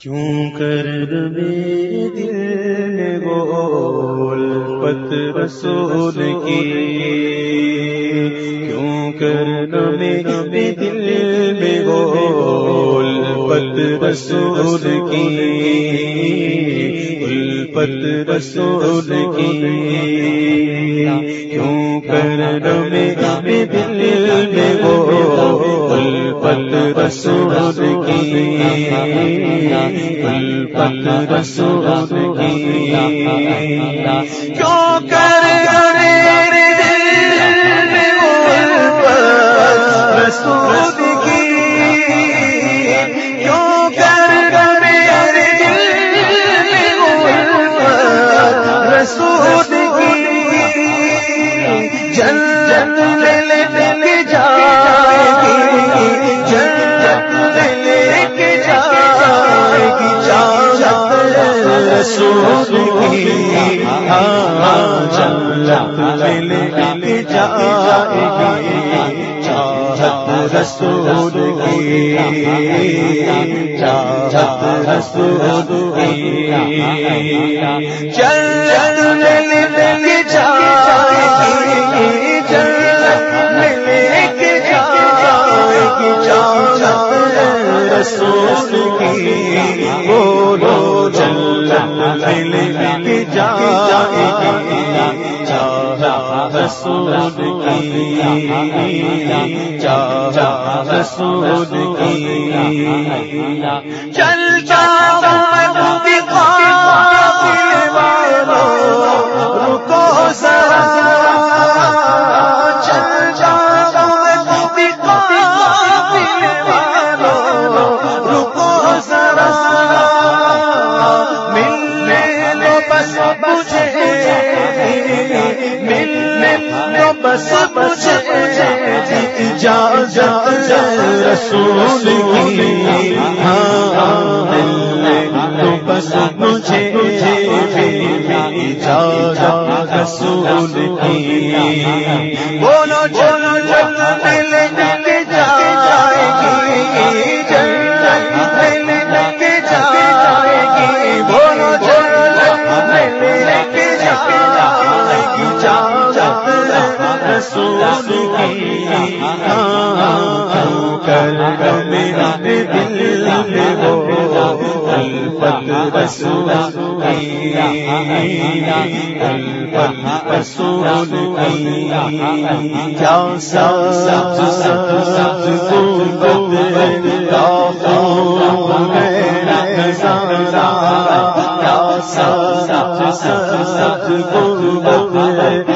کیوں کر دے دل میں گول پت رسول کی؟ کیوں کر دے دل میں گول پت رسول کی؟ پت رسول کی؟ کیوں کر دل میں گول پل رسول کی۔ پل رسول کی۔ کیوں کر رسول رسول کی چاہت رسول کی چل چل جائے گی چل کے جائے گی چاہت رسول کی بولو چل مل جائے گی۔ رسول کی چاہ رسول کی۔ بس جا جا رسول کی ہاں۔ کر میرا دل میں وہ پل رسول کی رسول کیا سب سب سب سب سب سب سب کس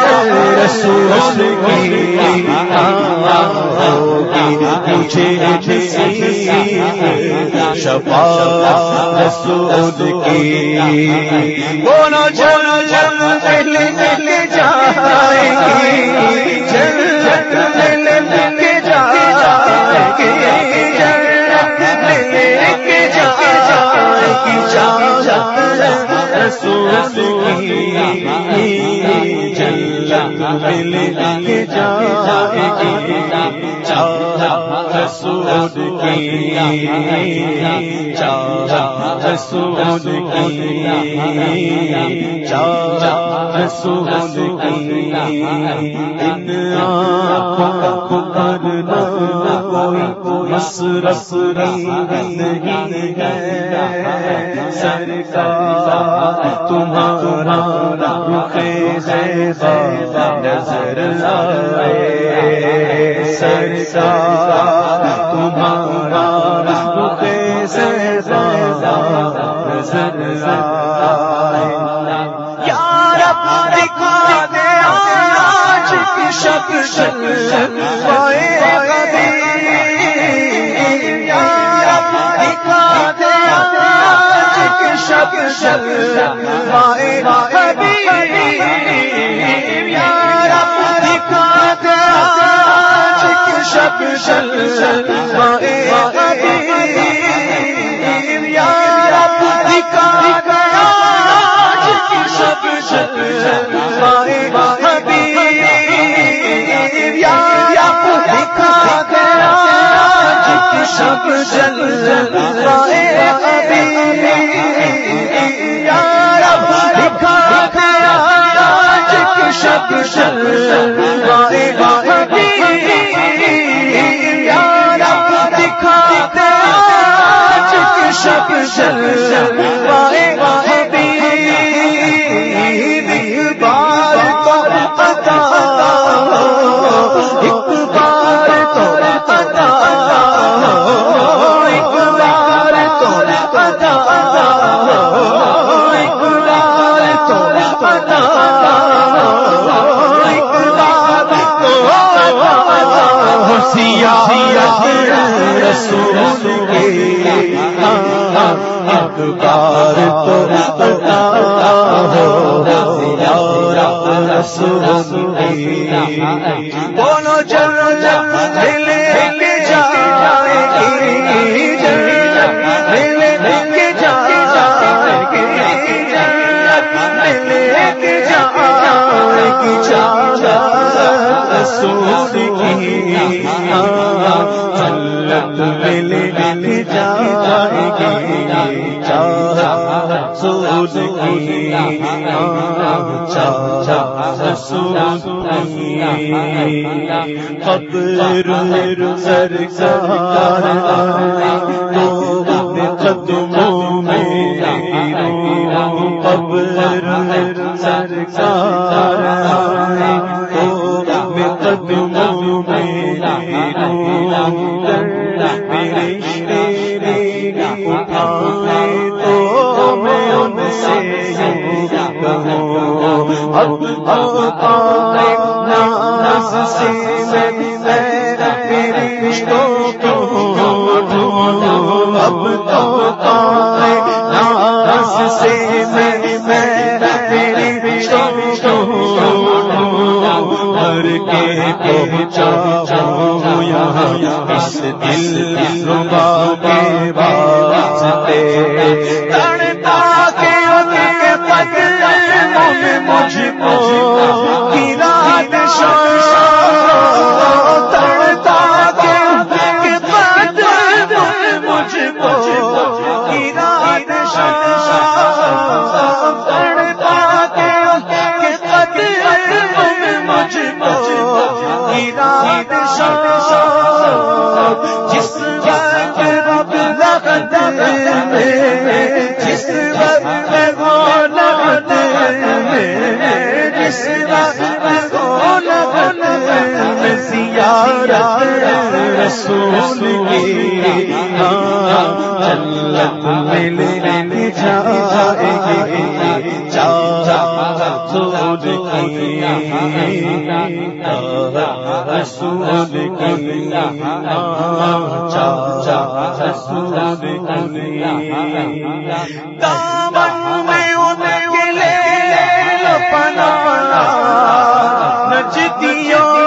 رسول کی ہوگی مجھے شفا رسول کی جائے گی سود کی چاہ سود کی چاہ سود کی ان آنکھوں جائے گی رس رنگ ہے۔ سرکار، تمہارا رخ ہے نظر آئے سرکار، تمہارا رخ سے نظر شک شک پائے شک شک مائے حبیب یا شک شک شک مائے حبیب شک شک مائے حبیب شب شب رسول کے اخبار تو پتا ہو رسول کے۔ بولو چلو لے کے جائے سوری جنت ملے مل جائے گی۔ چاہ سوز کی چاہ سوز کی قبر سرکار تو سرکار تو قدموں پہنچا ہوں یہاں اس دل ربا کے واسطے تڑتا کے ان کے قدموں مجھ کو گرا شان تڑتا کے ان کے قدموں مجھ کو گرا شان تڑتا جس وقت جس جس وقت ہو لغت میں زیارت رسول کی ہاں چاہ رسول کی چاچا رسول کی دامن میں ان کے پنا نچتیوں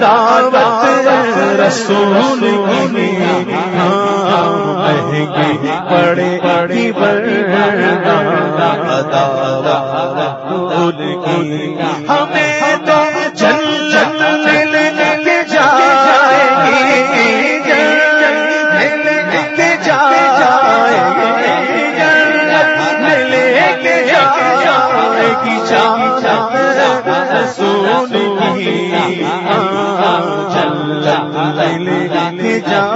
دعوت رسول کی۔ ہاں، مہنگی بڑے بڑی دعوت رسول ہمیں تو